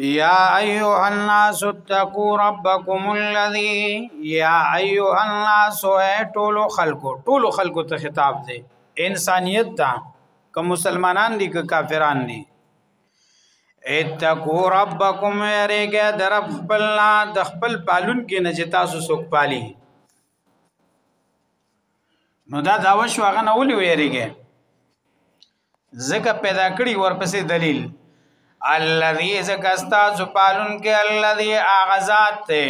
يا أيها الناس اتقوا ربكم الذي يا أيها الناس ټولو خلقو ټولو خلقو ته خطاب دی انسانیت ته که مسلمانان دي که کافران دي اتقوا ربكم يرګه در خپل د خپل پالون کې نه چې تاسو څوک پالي نو دا داوا شو هغه نه ولي ویریږي زکه پیدا کړی ورپسې دلیل الذي زکه استاد پالون کې الذي اغزاد ته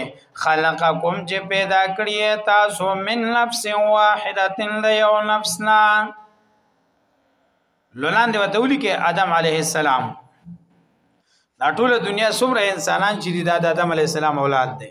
خلقکم چې پیدا کړی تاسو من نفس واحده له یو نفسنا لولان دی وته ولي کې ادم عليه السلام دا ټول دنیا څومره انسانان چې دي دا د آدم علی السلام اولاد دي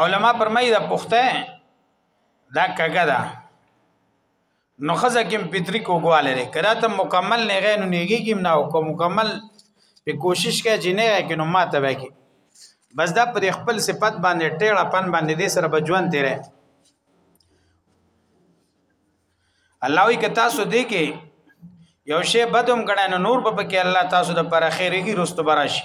علما پرمای دا پخته دا کګه ده نو خزه کې پتری کوګواله لري کړه ته مکمل نه غې نو نیږي کې نه او مکمل په کوشش کې چې نه کې نو ماته به کې بس دا پر خپل صفت باندې ټیړه پن باندې دې سره بجوان تیرې الله وی که تاسو دې کې یو شی بدوم کړه نو نور په کې الله تاسو د پر خیرېږي رستو براشي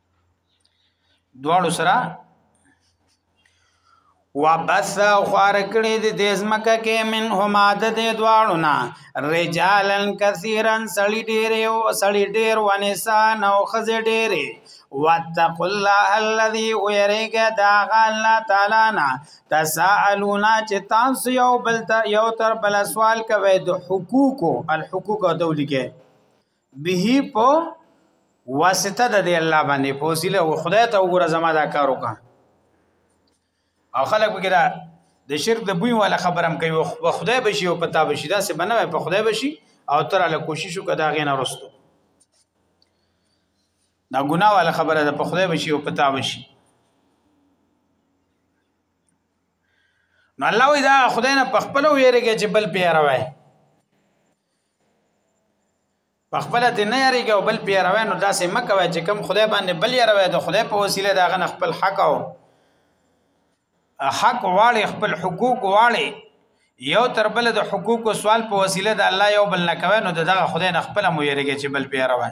دواړو سره وبس خوار کړي د دې زمکه کې من هما د دې دواړو نه رجالن کثیرن سړی ډېر او سړی ډېر ونسان او خزه ډېر واتقوا الله الذي ويريګه دا الله تعالی نه تسالون چې تاسو یو بل ته یو تر بل سوال کوي د حقوقو الحقوق او دولیکه به په واسطه د دی الله باندې په وسیله او خدای ته وګوره زما دا کار وکا او خلک وګړه د شرک د بوی والا خبرم کوي او خدای بشي او پتا بشي دا څه بنوي په خدای بشي او تر له کوشش وکړه دا غینه رستو دا ګناه والا خبره ده په خدای بشي او پتا بشي نو الله وی دا خدای نه پخپل ویریږي چې بل پیروي په خپل ته نه یریږي او بل پیروي نو داسې مکوي چې کم خدای باندې بل یروي د خدای په وسیله دا غن خپل حق او حق واړي خپل حقوق واړي یو تر بل د حقوق سوال په وسیله د الله یو بل نه کوي نو دغه خدای نه خپل مو یریږي چې بل پیروي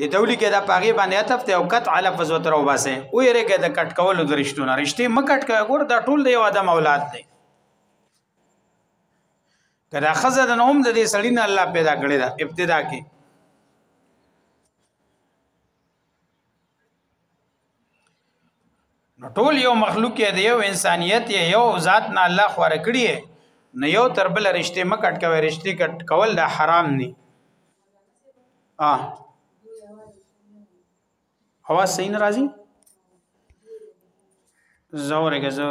دې ته ولیکه دا پاغي باندې عطف ته او قطع لفظ وتر او باسه او یې رګه د کټ کولو د رښتونه رښتې مکټ کوي ګور دا ټول دی آدم اولاد دی کدا خزه د نوم د دې سړی نه الله پیدا کړی دا ابتدا کې نو ټول یو مخلوق دی یو انسانیت یو ذات نه الله خوره کړی نه یو تر بل رشته مکټ کوي رشته کټ کول دا حرام نه اه اواز صحیح ناراضي زورګه زو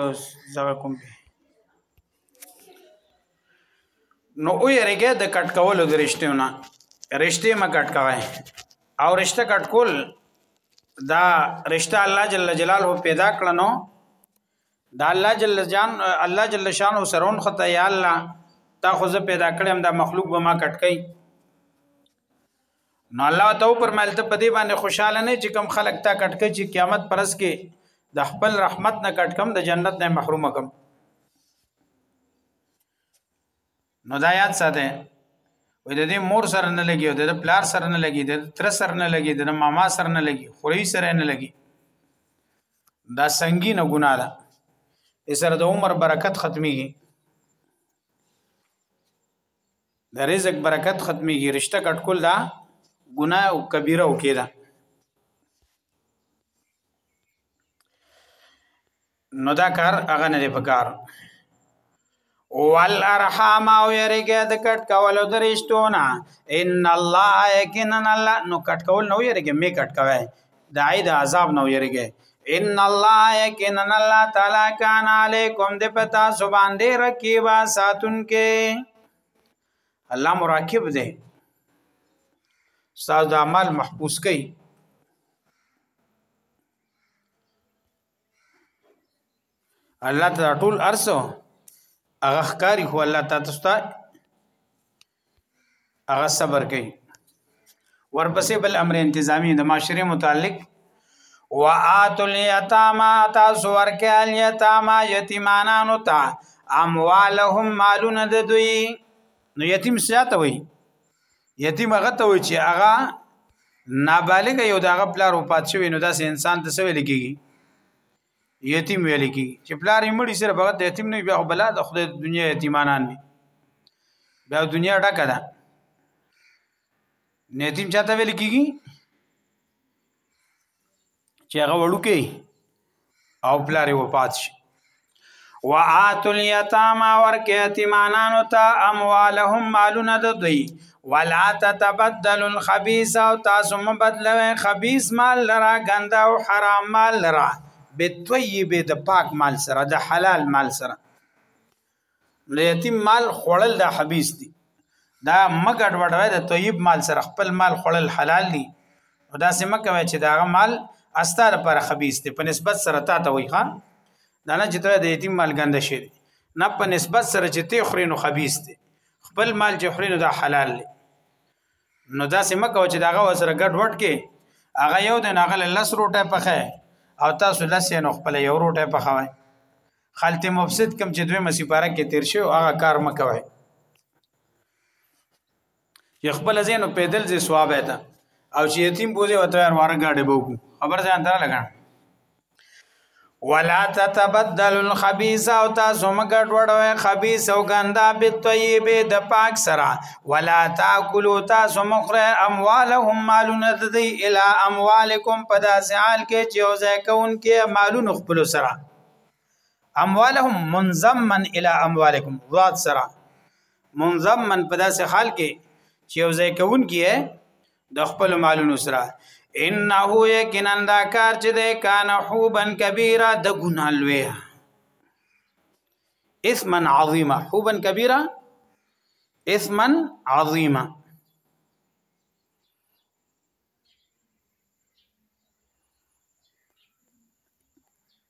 زو کوم نو او یریګه د کټ کولو د رښتیو نه رښتې ما کټ کوي او رښته کټ کول دا رښته الله جل جلاله پیدا کړنو دا الله جل جان الله جل شان او سرون خدای یا الله تا خو زه پیدا کړم دا مخلوق به ما کټ کوي نو الله ته پرمایل ته په دې باندې خوشاله نه چې کم خلک تا کټکې چې قیامت پرس کې د خپل رحمت نه کټکم د جنت نه محروم کم نو دا یاد ساته وې د دې مور سره نه لګي د پلار سره نه لګي د تر سره نه لګي د ماما سره نه لګي خوري سره نه لګي دا سنگینه ګناه ده سره د عمر برکت ختميږي د رزق برکت ختميږي رشتہ کټکول دا ګناه او کبیره او کېده نو دا کار هغه نه دی پکار والارحام او یریګه د کټ کول د رشتونه ان الله یقینا الله نو کټ کول نو یریګه می کټ کوي دای د عذاب نو یریږي ان الله یقینا الله تعالی کان علیکم د پتا سبحان دې رکیبا ساتون کې الله مراقب دی استاد د عمل محفوظ کوي الله تعالی ټول ارسو هغه ښکاری خو الله تعالی تاسو ته هغه صبر کوي ورپسې بل امر انتظامی د معاشره متعلق وآت الیتاما تاسو ورکه الیتاما یتیمانانو ته اموالهم مالون د دوی نو یتیم سیاته وي یتیم هغه ته وي چې هغه نابالغ یو دغه پلار وفات شوی نو داسې انسان ته سوي لګي یتیم ویل کی چې پلار یې مړی سره بغت یتیم نه بیا بلا د خدای دنیا یتیمانان دي بیا دنیا ډکه ده یتیم چاته ویل کیږي چې هغه وړوکی او پلار یې وفات شي وآتوا اليتامى ورکه یتیمانانو ته اموالهم مالونه د دوی ولا تتبدل الخبيث او تاسو مبدلوي خبيث مال لرا غنده او حرام مال لرا بالطيب د پاک مال سره د حلال مال سره د یتیم مال خوړل د خبيث دي دا مګډ وډوي د طيب مال سره خپل مال خوړل حلال دي او دا سم کوي چې دا مال استاد پر خبيث دي په نسبت سره تا ته وي ها دا نه چې ته د یتیم مال غنده شي نه په نسبت سره چې ته خوري نو خبيث دي خپل مال چې خوري نو دا حلال دی نو دا سم کو چې داغه وسره ګډ وډ کې هغه یو د ناغل لس روټه پخه او تاسو لس نو خپل یو روټه پخوي خالته مفسد کم چې دوی مسی پاره کې تیر شي او هغه کار مکوي چې خپل زینو پیدل زی ثواب ایت او چې یتیم بوزي وته ور ورګاډي بوکو خبر ځان درا لګا ولا تتبدل الخبيث او تاسو مګډ وړوي خبيث او ګندا به طيب د پاک سره ولا تاكلوا تاسو مخره اموالهم مالونه د دې اله اموالکم په داسې حال کې چې او ځکون کې مالونه خپل سره اموالهم منضمن اله اموالکم ذات سره منضمن په داسې حال کې چې او ځکون کې د خپل مالونو سره انه یقینا دا کار چې ده کان حوبن کبیره د ګنا لوی اسما عظیما حوبن کبیره اسما عظیما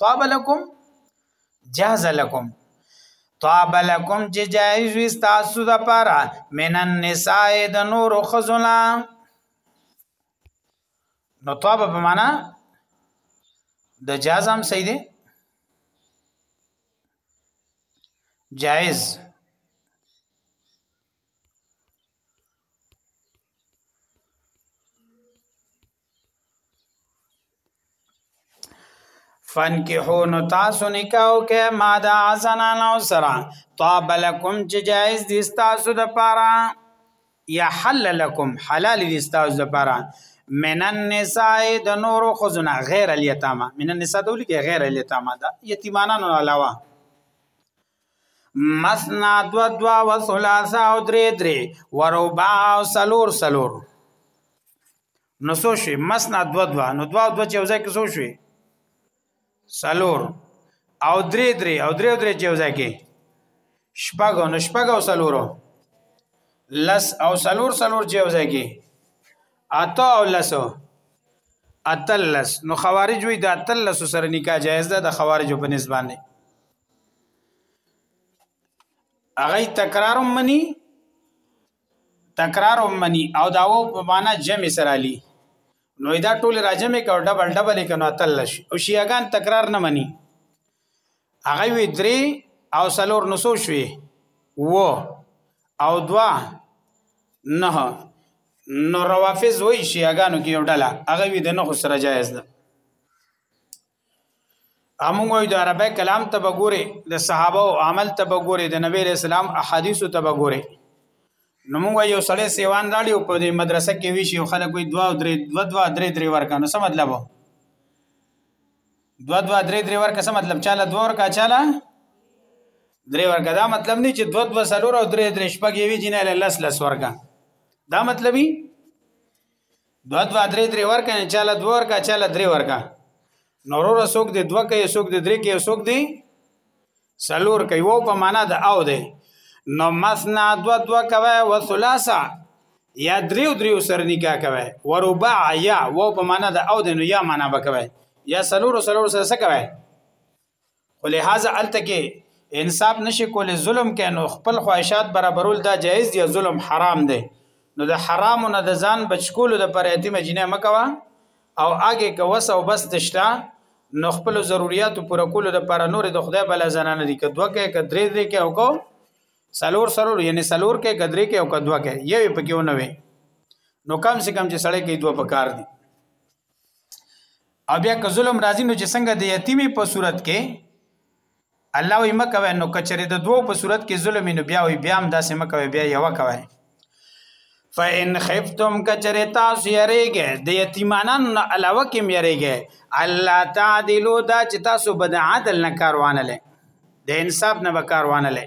طاب لكم جاز لكم طاب لكم چې جایز وي تاسو د پاره من النساء د نور خزنا نو طاب په معنا د جاز هم صحیح دی جائز فن کې هو نو تاسو نکاو کې ما دا زنان او سرا طاب لكم چې جائز دي تاسو د پاره یا حل لكم حلال دي تاسو د پاره من النساء د نور خزنا غیر الیتامه من النساء دولی کې غیر الیتامه دا یتیمانانو علاوه مثنا دو دو و ثلاثه او درې درې وربع او سلور سلور نو سو شي مسنا دو دو نو دو دو چې وځه کې سو شي سلور او درې درې او درې درې چې وځه کې شپږ نو شپږ او سلور لس او سلور سلور چې وځه کې اته او لسو اتلس نو خوارج وي د اتلس سره نکاح جایز ده د خوارج په نسبت نه هغه تکرارم مني تکرار منی او داو په معنا جمع سره علی نو دا ټول راجمع کو ډبل ډبل کنو تلش او شیعاګان تکرار نه منی هغه وی درې او سلور نسو شوي و او دوا نه نو روافض وای شیعاګانو کې یو ډله هغه وی د نه خو سره جایز ده امون وای د عربی کلام ته بګوره د صحابه او عمل ته بګوره د نبی رسول الله احادیث ته بګوره نو موږ یو سړی سیوان راړي او په دې مدرسه کې وی شي خلک وي دوا درې دوا دوا درې درې ورکانو څه مطلب وو دوا دوا درې درې ورکا څه مطلب چاله دوا ورکا چاله درې ورکا دا مطلب نه چې دوا دوا سلور او درې درې شپږ یوي جنې لاس لاس ورکا دا مطلبي دوا دوا درې درې ورکا نه چاله دوا ورکا چاله درې ورکا نورو رسوک دې دوا کوي سوک دې درې کوي سوک دې سلور کوي وو په معنا د او دی نو مثنا دوا دوا کوي و ثلاثه یا دریو دریو سر نکاح کوي و رباع یا وو په معنا د او دی نو یا معنا بکوي یا سلور سلور سره څه کوي خو لہذا الته کې انصاف نشي کولای ظلم کینو خپل خواهشات برابرول دا جایز دی ظلم حرام دی نو د حرام نه د ځان بچکول د پر یتیم جنې مکوا او هغه که وس او بس دشتا نو خپل ضرورت پوره کول د پر نور د خدای بل زنانه دي کدوه کې کدرې درې کې او کو سلور سلور یعنی سلور کې کدرې کې او کدوه کې یوې پکې ونه وي نو کم سے کم چې سړی کې دوه پکار دي او بیا که ظلم راځي نو چې څنګه د یتیمې په صورت کې الله وي مکوي نو کچره د دوو په صورت کې ظلم نو بیا وي بیا هم داسې مکوي بیا یو کوي فإن خفتم کچره تاسو یریږئ د یتیمانان نه علاوه کې یریږئ الله تعدلو دا چې تاسو بد عدل نه کاروانه لې د انصاف نه به کاروانه لې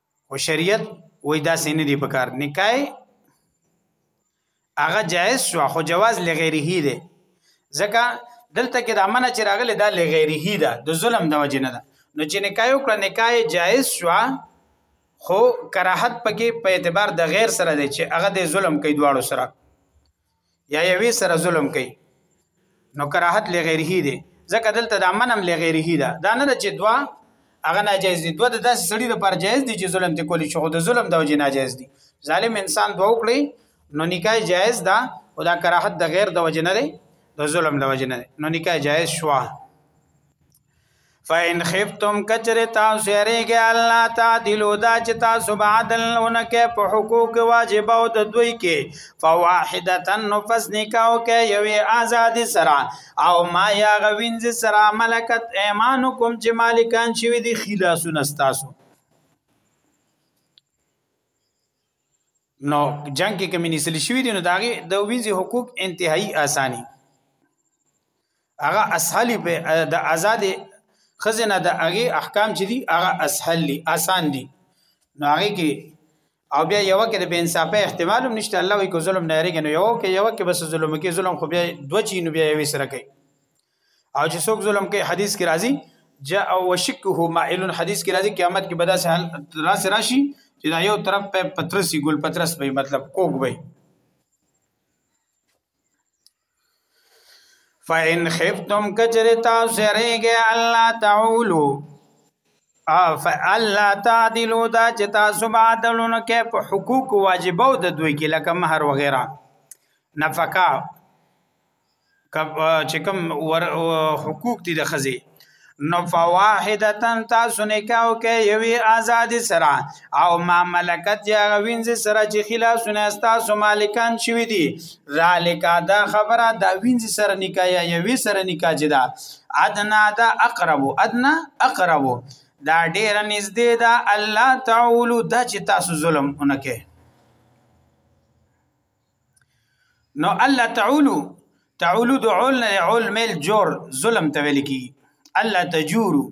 او شریعت وای دا سې نه دی پکار نکای هغه جائز شو خو جواز لغیره دی ځکه دلته کې د امنه چې راغله دا لغیره ده د ظلم د وجې نه ده نو چې نکای وکړه نکای جائز شو خو کراهت پکې په اعتبار د غیر سره دی چې هغه د ظلم کوي دواړو سره یا یوې سره ظلم کوي نو کراهت لغیره دی ځکه دلته د منم لغیره ده دا نه چې دوا هغه ناجایز دي دوه د داسې سړي لپاره جایز دي چې ظلم ته کولی شي خو د ظلم د وجې ناجایز دي ظالم انسان دوه وکړي نو نکاح جایز ده او دا کراهت د غیر د وجې نه دی د ظلم د وجې نه دی نو نکاح جایز شوه فین خفتم کچر تاسو یریږي الله تعدلو دا چې تاسو به عدل نه کې په حقوق واجب او د دوی کې فواحدتن نفس نکاو کې یوې آزادی سره او ما یا غوینځ سره ملکت ایمانکم چې مالکان شوی دي خلاصونه تاسو نو جنگ کې کمی نسل شوی دی نو داغه د وینځي حقوق انتهایی اسانی هغه اسهل په د آزاد خزنه د هغه احکام چې دي هغه اسهل دي آسان دي نو هغه کې او بیا یو کې د بے انصافه احتمال هم نشته الله وی کو ظلم نه لري نو یو کې یو کې بس ظلم کې ظلم خو بیا دوه چینو بیا یې سره کوي او چې څوک ظلم کوي حدیث کې راځي جاء او وشکه مائل حدیث کې راځي قیامت کې بداسه حال راس راشي چې دا یو طرف په پترسي ګل پترس به مطلب کوګ وي فإن خفتم کجره تاسو رېګه الله تعالی اف الله تعدلو دا چې تاسو بعدلونو کې په حقوق واجبو د دوی کې لکه مہر وغیرہ نفقه چې کوم حقوق دي د خزي نو فواحدتن تاسو نکاو کې یوی آزاد سره او ما ملکت یا غوینز سره چې خلاصونه تاسو مالکان شوی دي ذالک دا خبره دا وینز سره نکاح یا یوی سره نکاح جدا ادنا دا اقرب ادنا اقرب دا ډیر نږدې دا الله تعالی دا چې تاسو ظلم اونکه نو الله تعولو تعولو د عول نه عول مل جور ظلم ته ویل کی الله تجورو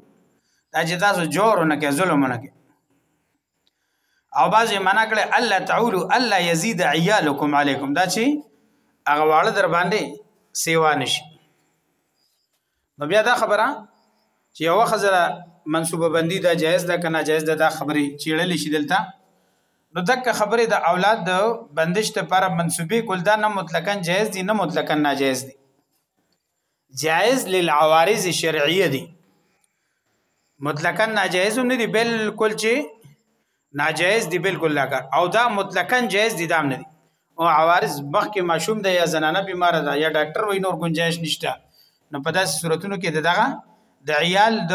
دا چې تاسو جور نه کې ظلم نه کې او بعضی منع کړي الله تعولو الله یزيد عیالکم علیکم دا چې هغه واړه در باندې سیوا نشي نو بیا دا خبره چې یو خزر منسوبه بندي دا جایز ده کنه جایز ده دا خبره چیړل شي دلته نو دغه خبره د اولاد د بندش ته پر منسوبه کول دا نه مطلقاً جایز دي نه مطلقاً ناجایز دي جایز للعوارض شرعیه دي مطلقاً ناجایز نه دي بالکل چې ناجایز دی بالکل لا کار او دا مطلقاً جایز دي دام نه دي او عوارض مخکې ماشوم ده یا زنانه بیمار ده یا ډاکټر وای نور گنجائش نشته نو په داسې صورتونو کې دغه د عیال د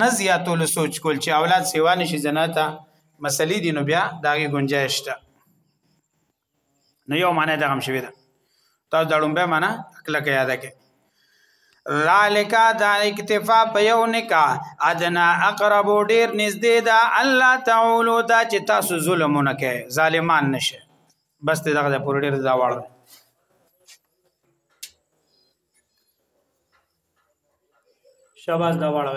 نه زیاتولو سوچ کول چې اولاد سیوا نشي زناته مسلې دي نو بیا داغي گنجائش ده نو یو معنی دا هم شوی ده تاسو دا لومبه معنی کلکه یاد کړئ ذالک دا اکتفا په یو نکاح ادنا اقرب ډیر نږدې دا الله تعالی دا چې تاسو ظلمونه کوي ظالمان نشه بس ته دغه پر ډیر دا وړل شاباش دا وړل